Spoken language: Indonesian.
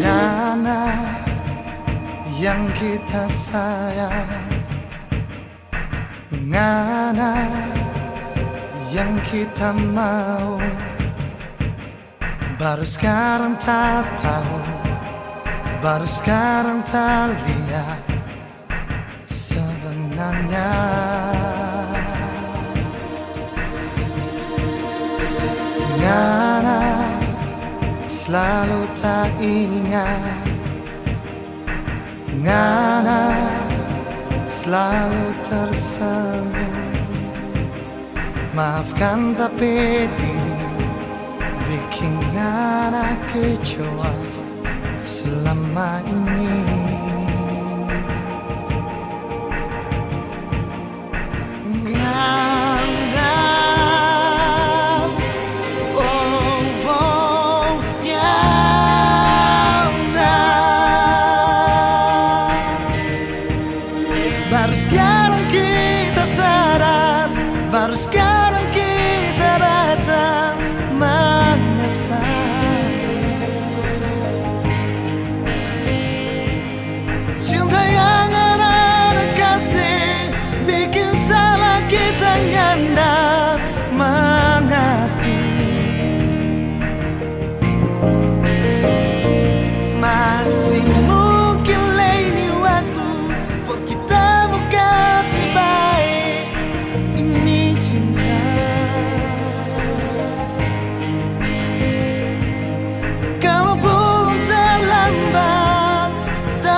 Mana yang kita sayang. Mana yang kita mau. Baru sekarang tak tahu Baru sekarang tak lihat Sebenarnya selalu tak ingat. Ngana selalu tersenyum Maafkan tapi diri Bikin Ngana kecewa selama ini